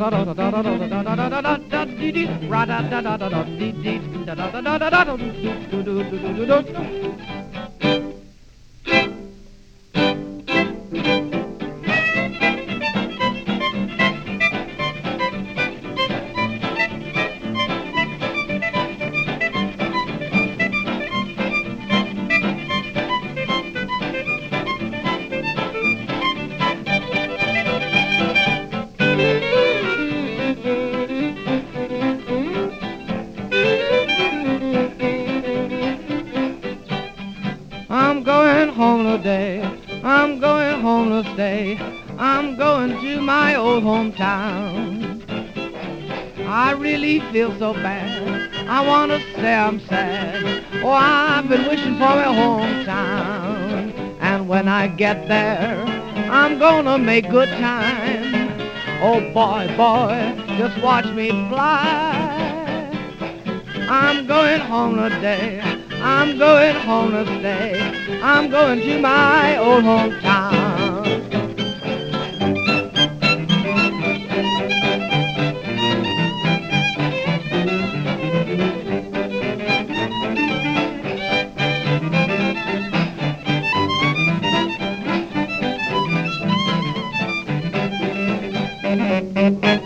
I'm today. I'm going home to stay. I'm going to my old hometown. I really feel so bad. I want to say I'm sad. Oh, I've been wishing for my hometown. And when I get there, I'm gonna make good time. Oh boy, boy, just watch me fly. I'm going home today. I'm going home to stay. I'm going to my old hometown. Thank